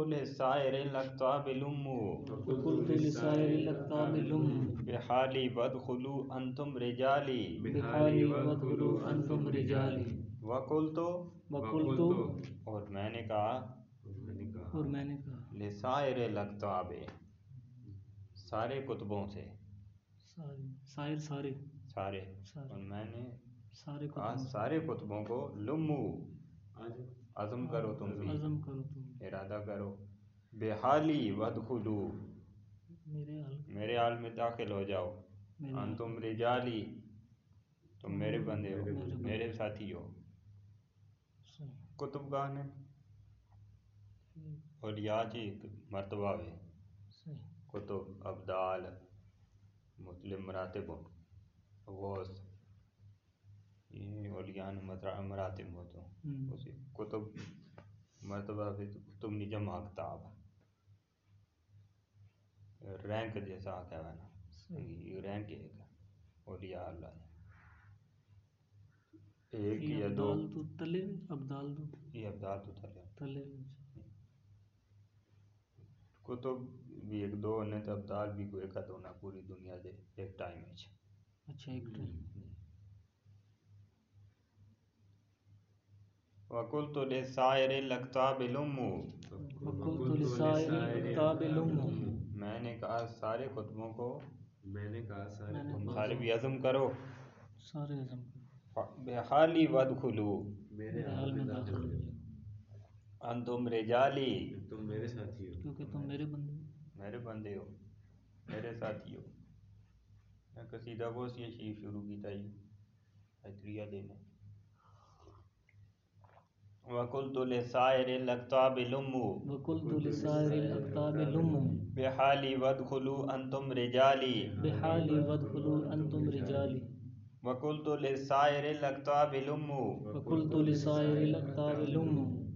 انتم رجالی بحالی بدخلو انتم رجالی وقلت وقلت اور میں نے کہا اور میں نے کہا لسائر الاکتاب سارے کتبوں سے۔ سارے سائر سارے۔ سارے۔ اور میں نے سارے کو سارے کتبوں کو لمو آج عزم کرو تم بھی۔ عزم کرو تم ارادہ کرو۔ بحالی ودخلو۔ میرے حال۔ میرے حال میں داخل ہو جاؤ۔ ان تم رجالی۔ تم میرے بندے ہو۔ میرے ساتھی ہو۔ کتب گاہ نے اور یا جی ایک مرتبہ صحیح۔ کتب ابدال مسلم مراتب غوث۔ یہ اولیاء مراتب ہو تو ہم، اسی کتب مرتبہ بھی کتب نی جمع کتاب رینک جیسا آ ہے نا۔ یہ رینک ایک ہے۔ اولیاء اللہ ایک یا دو۔ ابدال تو تلے ہوئے، ابدال تو یہ ابدال تو تھا تلے۔ کتب بھی ایک دو نے تو ابدال بھی کوئی ایک ہونا پوری دنیا دے ایک ٹائم وچ اچھا ایک ٹائم۔ وقلت لسائر الاکتاب لمو وقلت لسائر الکتاب لمو میں نے کہا سارے خطبوں کو۔ میں نے کہا سارے سارے بھی عزم کرو۔ سارے عزم کرو۔ بحالی ودخلو میرے میرے حال میں داخل انتم رجالی تم میرے ساتھی ہو۔ کیونکہ تم میرے بندے ہو۔ میرے بندے ہو۔ میرے ساتھی ہو۔ میں قصیدہ کو سے شریف شروع کی تھی۔ حیدریہ دینے۔ وقلت لسائر الاکتاب لمو وقلت لسائر الاکتاب لمو بحالی ودخلو انتم رجالی بحالی وادخلوا انتم رجالی وقلت لسائر الاکتاب لمو وقلت لسائر الاکتاب لمو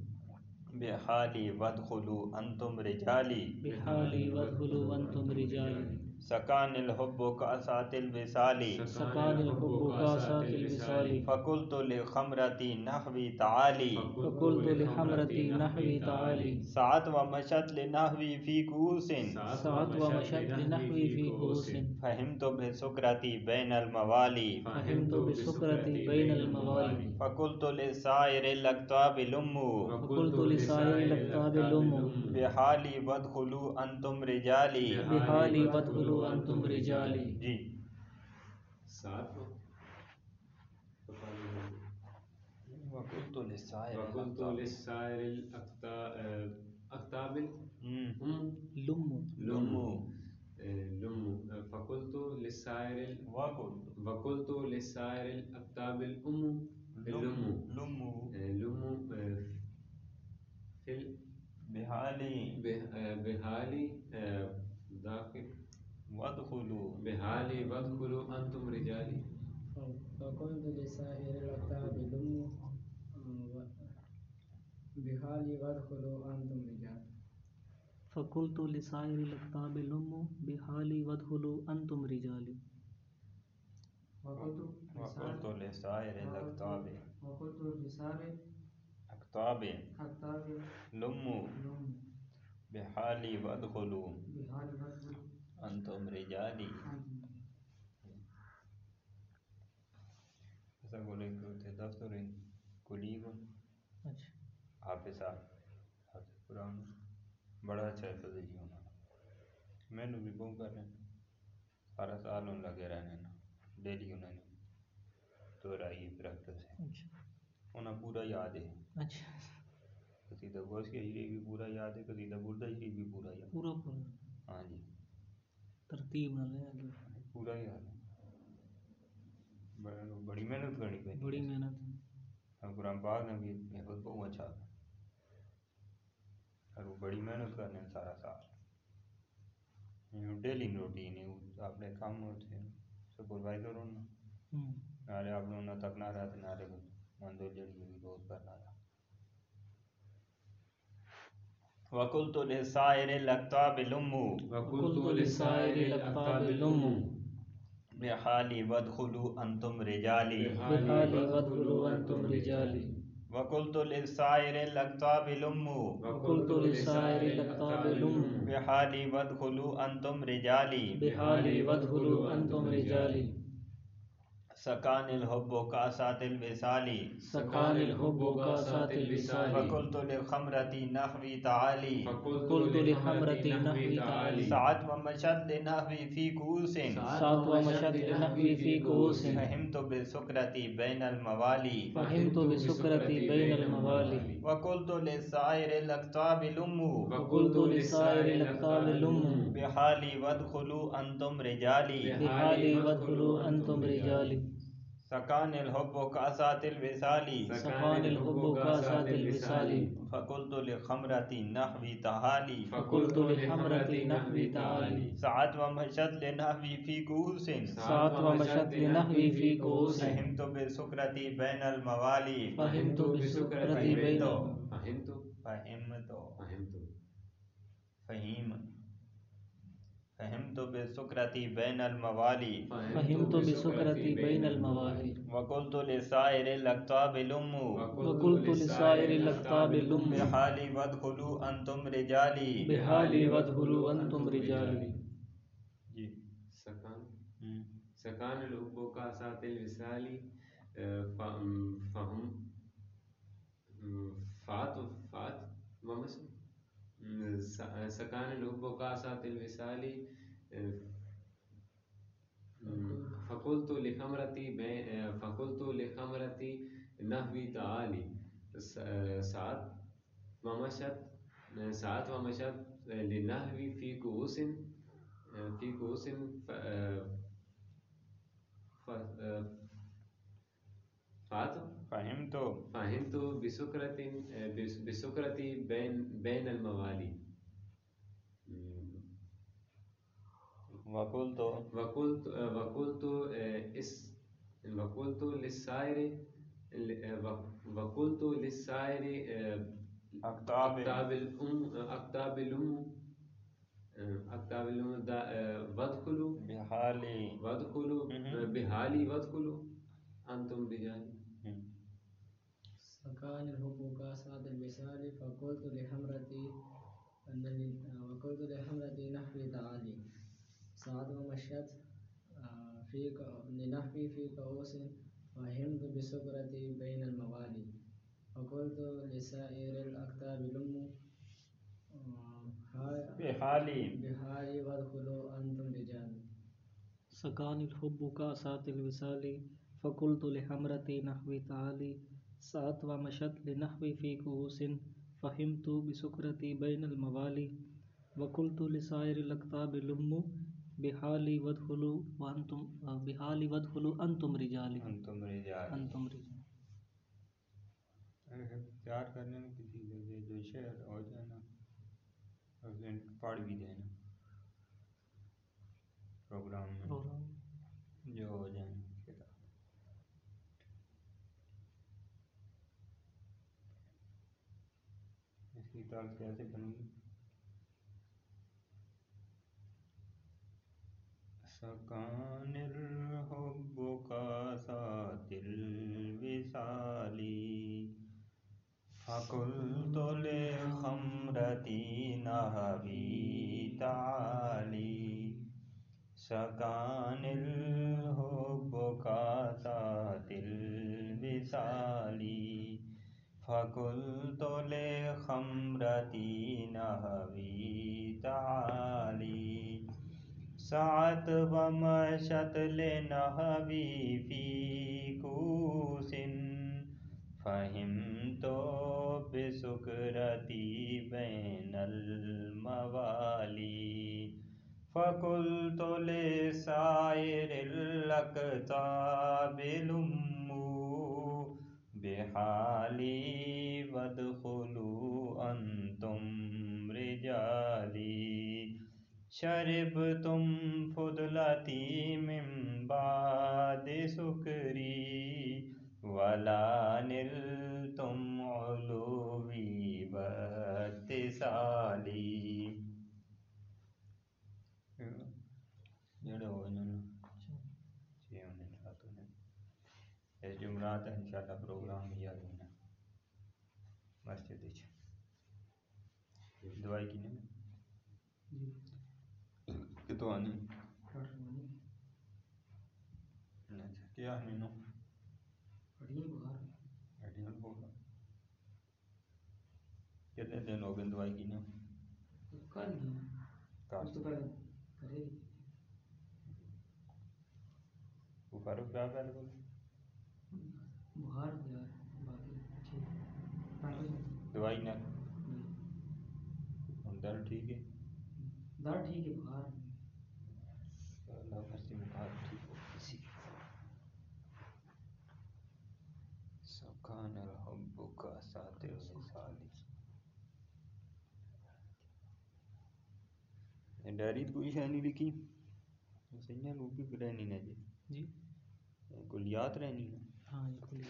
بحالی ودخلو انتم رجالی. بحالی ودخلو انتم رجالی. سکان الحب کاسات الوصالی. سقان الحب کاسات الوصال فقلت لخمرتی نحوی تعالی. فقلت لحمرتی نحوی تعالی. سعت و مشت لنحوی فی کوس. سعت و مشت لنحوی فی قوس فهمت بسکرتی بین الموالی. فهمت بسکرتی بین الموالی. فقلت لسائر الاکتاب لمو. فقلت لسائر الاکتاب لمو. بحالی ودخلو انتم رجالی. بحالی انتم رجالی۔ جی۔ ساتھ وقلت لسائر وقلت للسائر هم لمو۔ لمو۔ لم فقلت للسائر وقلت وقلت للسائر الأكتاب الأم اللم لمو۔ لم في ال- بحالی۔ به- بحالي داخل۔ ودخلو بحالي وادخلوا أنتم رجالي. فقلت لسائر الأكتاب لموا بحالي وادخلوا أنتم رجال فقلت لسائر الاکتاب لمو بحالی وادخلوا انتم رجالی وقلت لسائر الاکتاب وقلت لسائر اکتاب الأكتاب لمو لموا بحالی ودخلو بحالي وادخلوا انتم رجالی أنتم ایسا بولے کہ تھے دفتر کلی کو اچھا حافظ صاحب حافظ قرآن بڑا اچھا حفظ ہے جی نے میں نے بھی بہت کر رہے سارا سال ان لگے رہنے نا ڈیلی انہوں نے تو رائی پریکٹس ہے اچھا انہیں پورا یاد ہے اچھا قصیدہ گوش کے شریف بھی پورا یاد ہے قصیدہ بردہ شریف بھی پورا یاد پورا پورا ہاں جی ترتیب پورا یاد ہے۔ بڑا- بڑی محنت کرنی پہ بڑی محنت۔ ہے اور قرآن پاک نے بھی حفظ بہت اچھا اور وہ بڑی محنت کرنے سارا سال۔ ڈیلی روٹین ہے۔ اپنے کام ہوتے ہیں سپروائزر ہونا۔ نارے آپ نے نارے مندو جڑی ہوئی روز کرنا رہا وقلت لسائر الاکتاب لمو وقلت لسائر الاکتاب لمو بحالی ودخلو انتم رجالی بحالی وادخلوا انتم رجالی وقلت لسائر الاکتاب لمو وقلت لسائر الاکتاب لمو بحالی ودخلو انتم رجالی بحالی وادخلوا انتم رجالی سکان الحب کاسات الوصال سکان الحب کاسات الوصال فقلت للخمرة نحوي تعالي قلت لحمرة نحوي تعالي سعت ومشت لنحوي في كؤوس سات ومشت لنحوي في كؤوس فهمت بالسكرة بين الموالي فهمت بسكرتي بين الموالي وقلت للسائر الأكتاب لموا وقلت لسائر الأكتاب لموا بحالي وادخلوا أنتم رجالي بحالي وادخلوا أنتم رجالي سكان الحب كاسات الوصال سكان الحب كاسات الوصال فقلت لخمرة نحوي تعالي فقلت لحمرة نحوي تعالي سعت ومشت لنحوي في كؤوس سات ومشت لنحوي في كؤوس فهمت بالسكرة بين الموالي فهمت بسكرتي بين فهمت فهمت فهمت فهيم فهمت بالسكرة بين الموالي فهمت بسكرتي بين الموالي وقلت لسائر الأكتاب لموا وقلت لسائر الأكتاب لموا بحالي وادخلوا أنتم رجالي بحالي وادخلوا أنتم رجالي جی سکان ہم۔ سکان الحب کا سات الوصالی فهم فهم فات فات ممس سکان الحب کا سات الوصالی فقلت لخمرتي بين فقلت لخمرتي نحوي تعالي ساعات ومشت ساعات ومشت للنهو في كؤوس في كؤوس فات فهمت فهمت بسكرة بسكرة بين بين الموالي وقلت وقلت وقلت اس وقلت للسائر أكتاب اكتاب الام الام الام وادخلوا بحالي وادخلوا مهم. بحالي وادخلوا انتم ہم۔ فكان الحب كاسات الوصال فقلت لحمرتي وقلت لحمرتي نحوي تعالي سعد ومشت في لنحوي في كؤوس فهمت بسكرتي بين الموالي. فقلت لسائر الأكتاب هاي- بحالي. بهاي وادخلوا أنتم رجال. سكان الحب كاسات الوصال فقلت لحمرتي نحوي تعالي سات ومشت لنحوي في كؤوس فهمت بسكرتي بين الموالي وقلت لسائر الأكتاب لموا بحالي وادخلوا وأنتم بحالي وادخلوا أنتم رجالي أنتم رجال أنتم رجال اختیار کرنے میں کسی جگہ جو شعر ہو جائے نا اس دن پڑھ بھی دینا۔ پروگرام میں جو ہو جائے۔ کتاب اس کی تال کیسے بنے گی سکان الحب کا سات الوصالی، فقلت لخمرتي نهبي تعالي سكان الحب كاسات الوصال فقلت لخمرتي نهبي تعالي سعت ومشت لنهبي في كوس فهمت بسكرتي بين الموالي فقلت لسائر الأكتاب لموا حالی بحالي وادخلوا أنتم رجالي شربتم فضلتي من بعد سكري ولا نلتم علوي واتصالي جڑے ہو جانا چھ ہونے سات ہونے اس جمعرات ہے انشاءاللہ پروگرام بھی یاد ہونا مسجد وچ دوائی کی نہیں؟ کتوں آنی۔ اچھا۔ کیا نو کتنے دن ہو گئے دوائی کی تو پہلے کرے وہ فرق پیا پہلے کو باہر گیا باقی ٹھیک پہلے دوائی نہ درد ٹھیک ہے؟ درد ٹھیک ہے باہر اللہ کرسی بخار ٹھیک ہو کسی ساتر الوصال ڈائری کوئی لکھی۔ سنیا لوگی رہنی نہ جی۔ جی۔ کلیات رہنی ہے۔ ہاں یہ کھلی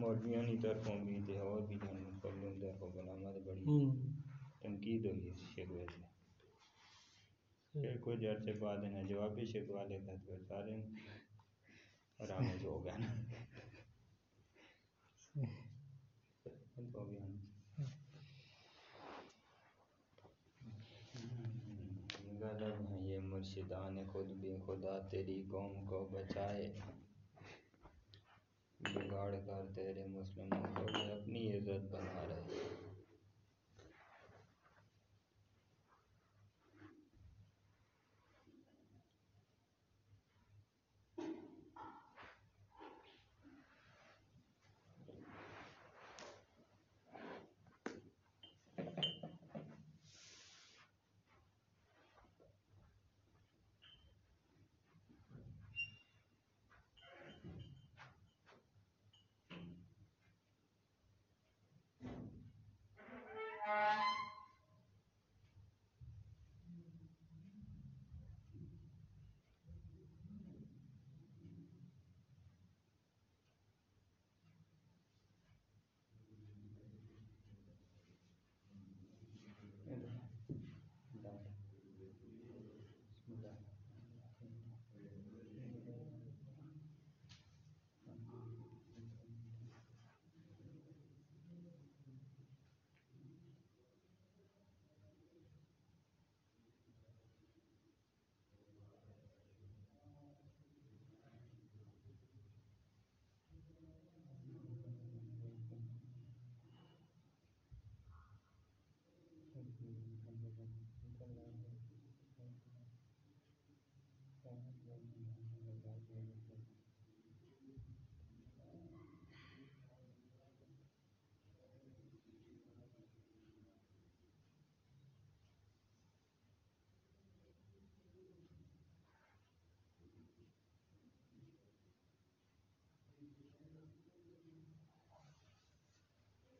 بھی انہی طرفوں بھی تھے اور بھی جن مقبلوں طرفوں ہمارے بڑی تنقید ہوئی اس شکوے سے پھر کچھ عرصے بعد انہیں جوابی شکوا لکھا تو سارے آرام ہو گیا نا غضب ہیں یہ مرشدان خود بھی خدا تیری قوم کو بچائے بگاڑ کر تیرے مسلموں کو بھی اپنی عزت بنا رہے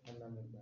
اللہ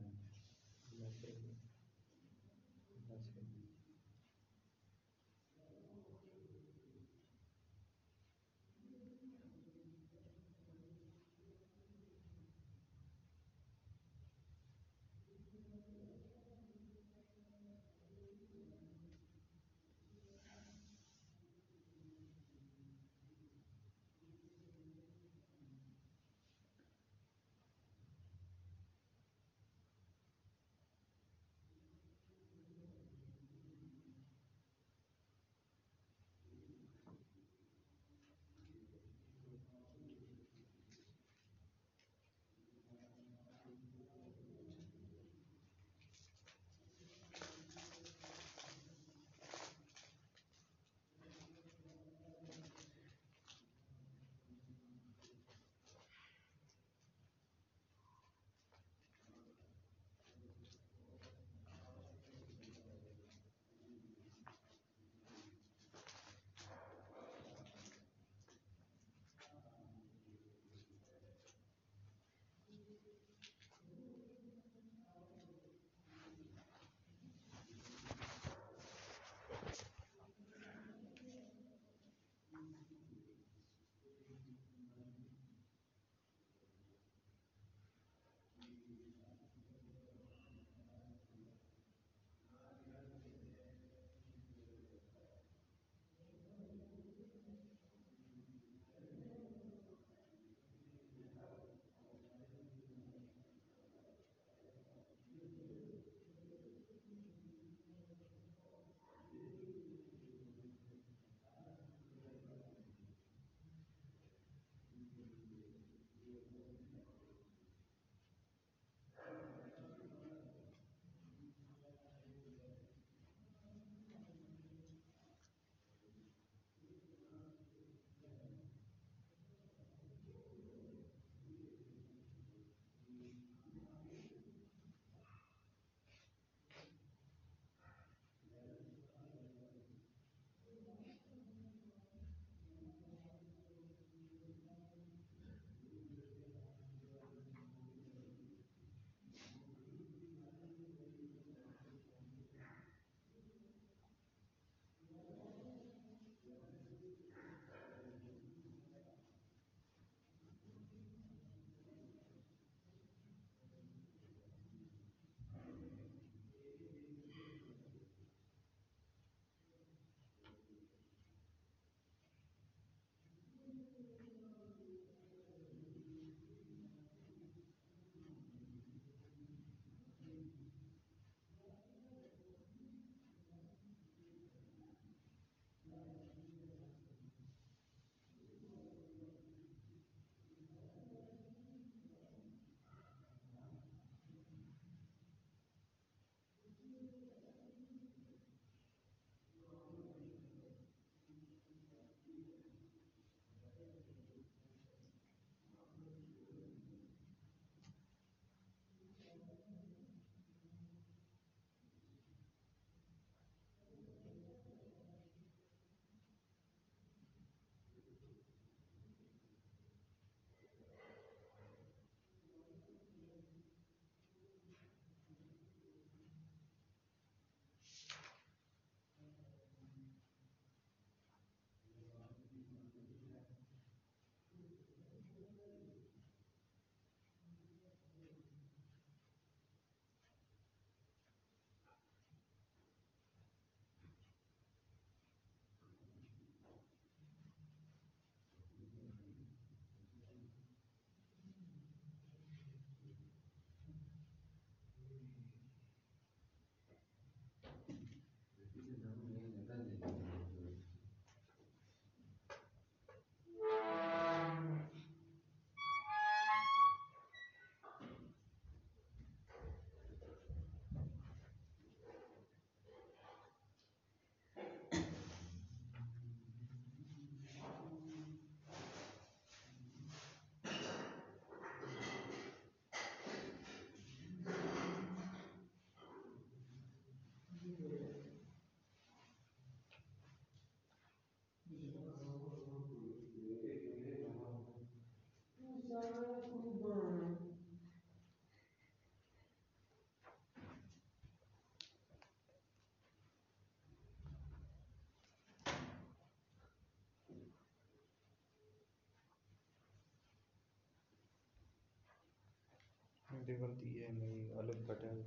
پہ غلطی ہے نہیں الف کٹا ہے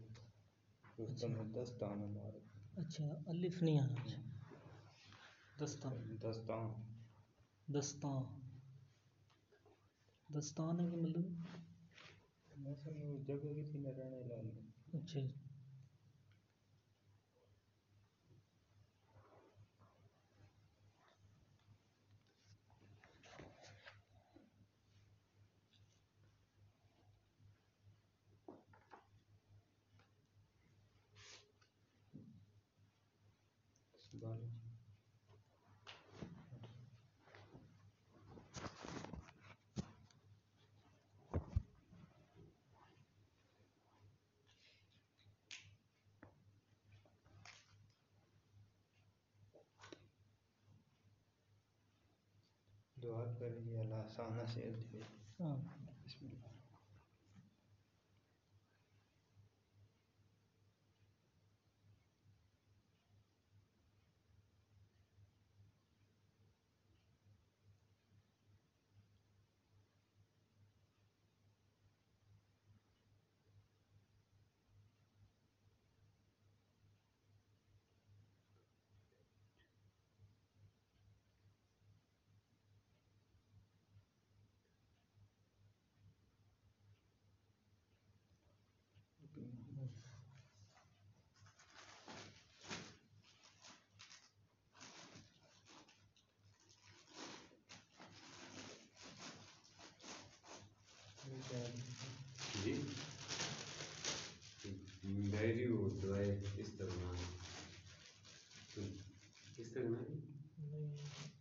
اس میں دستان مبارک اچھا الف نہیں آنا اچھا دستان دستان دستان دستان ہے کہ مطلب جگہ کسی نے رہنے لال اچھا جی بال دعا کریے اللہ آسانہ سے ہاں۔ بسم اللہ جی ڈائری وہ دعائیں اس طرح بنانی اس طرح بنانی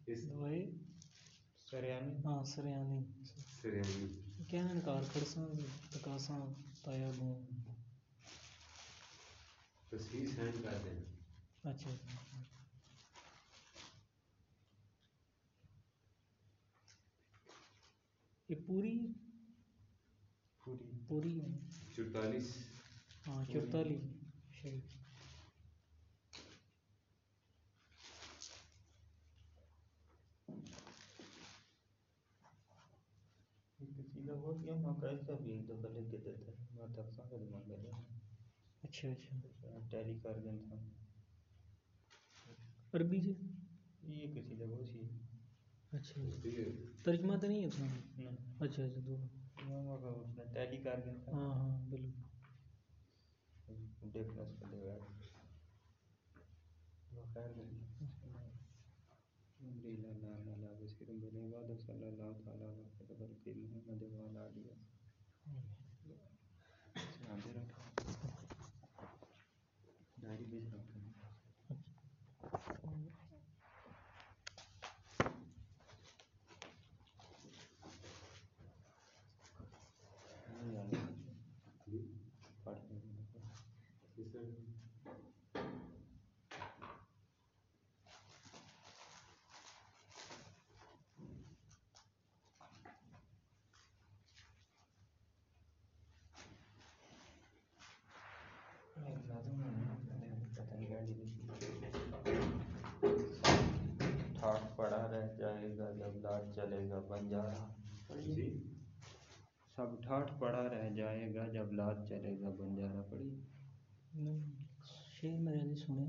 اس دوائی سریانی ہاں سریانی سریانی کیا انکار کرساں تکاساں تایا گوں تصویر سینڈ کر دیں اچھا یہ پوری پوری پوری ہے چورتالیس ہاں چورتالیس کسی کا ہو گیا موقع ایسا بھی دفعہ لکھ کے دیتا ہے میں تک سا کر مانگا لیا اچھا اچھا ٹیلی کر گئے تھا عربی سے یہ کسی کا ہو سی اچھا ترجمہ تو نہیں ہے اچھا اچھا دو ٹیلی کر تھا ہاں ہاں بالکل ڈفرنس کر دے گا وہ خیر نہیں الحمد للہ لا لا ڈیفنس بسر بنے بعد صلی اللہ تعالی محمد و علی آلہ سلام دے رکھا ڈائری بھی رکھا نہیں آنا پڑھ اس طرح ٹھاٹ پڑا رہ جائے گا جب لاٹ چلے گا بنجارا جی؟ سب ٹھاٹ پڑا رہ جائے گا جب لات چلے گا بنجارا پڑی میں نے سنے۔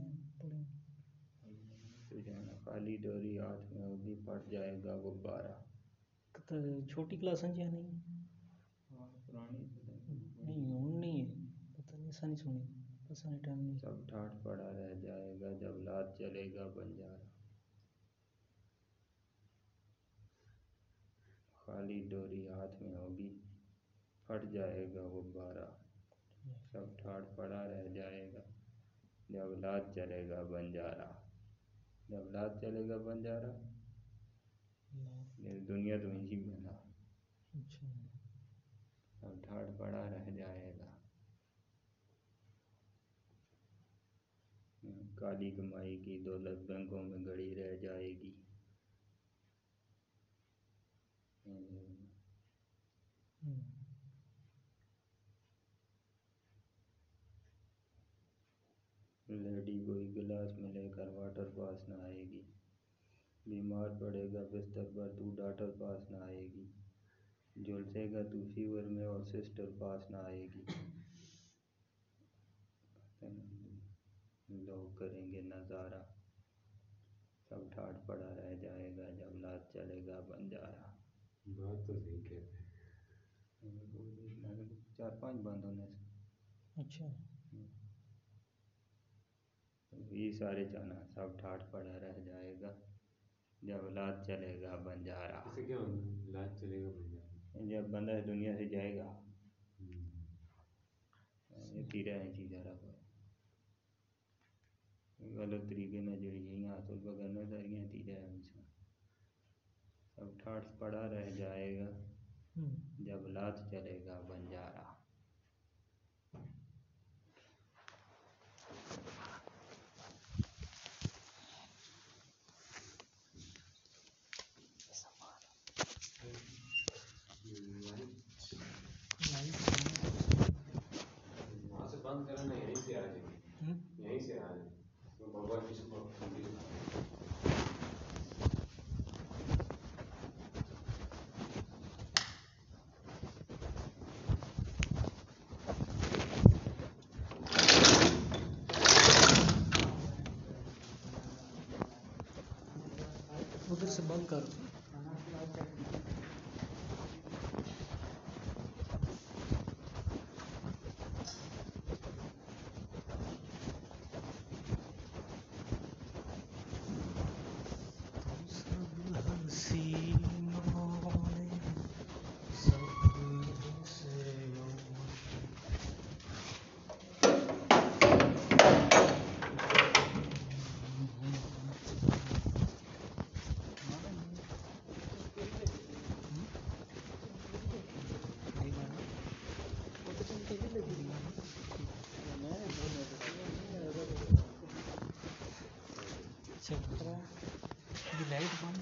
خالی ڈوری ہاتھ میں ہوگی پڑ جائے گا غبارہ چھوٹی کلاس ہیں یا نہیں پرانی نہیں نہیں ہے۔ پتہ نہیں ایسا نہیں سنی۔ پتہ نہیں ٹائم نہیں۔ سب ٹھاٹ پڑا رہ جائے گا جب لات چلے گا بنجارا خالی ڈوری ہاتھ میں ہوگی پھٹ جائے گا غبارہ سب ٹھاٹ پڑا رہ جائے گا۔ جب لات چلے گا بنجارا جب لات چلے گا بنجارا یہ دنیا تو ہی ملا اچھا۔ سب ٹھاٹ پڑا رہ جائے گا۔ کالی کمائی کی دولت بینکوں میں گڑی رہ جائے گی ہوں۔ لیڈی کوئی گلاس میں لے کر واٹر پاس نہ آئے گی۔ بیمار پڑے گا بستر پر تو ڈاکٹر پاس نہ آئے گی۔ جلسے گا تو فیور میں اور سسٹر پاس نہ آئے گی۔ لوگ کریں گے نظارہ۔ سب ٹھاٹ پڑا رہ جائے گا جب لات چلے گا بنجارا بات تو صحیح کہتے ہیں۔ چار پانچ بند ہونے سے اچھا۔ یہ سارے جانا سب ٹھاٹ پڑا رہ جائے گا۔ جب لات چلے گا بنجارا اس سے کیا لاج چلے گا بھیا جب بندہ دنیا سے جائے گا۔ یہ تیرا ہے چیزیں رکھ غلط طریقے نہ جڑی یہی حاصل بگرنا ساریاں تیرا ہے ہمیشہ سب ٹھاٹ پڑا رہ جائے گا۔ جب لات چلے گا بنجارا وہاں سے بند کرنا یہیں سے آ جائے یہیں سے آ جائے تو بابا کسی کو ادھر سے بند کر لائٹ بند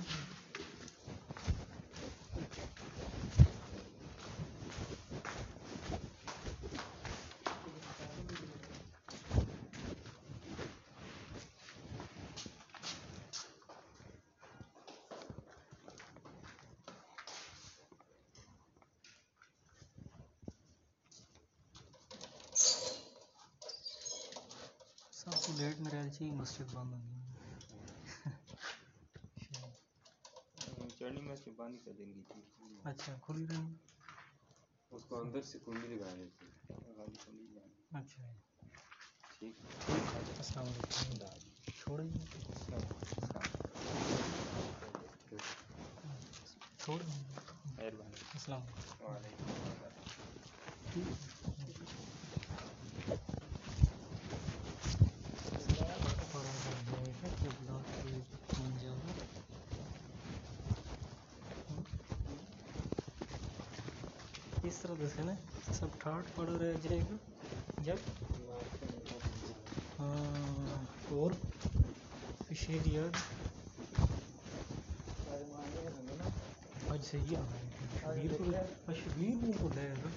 سب سے لیٹ میں رہی تھی مسجد بند ہو گئی چڑھنی سے بند کر دیں گی اچھا کھلی رہی اس کو اندر سے کنڈی لگا دیتے اچھا ٹھیک السلام علیکم چھوڑیں چھوڑ مہربانی السلام علیکم وعلیکم السلام اس طرح دسے نا، سب ٹھاٹ پڑا رہ جائے گا جب؟ ہاں، اور شیر یاد آج۔ صحیح آ شبیر کو کو لے گا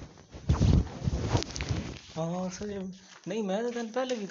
ہاں سر نہیں، میں تو تین پہلے بھی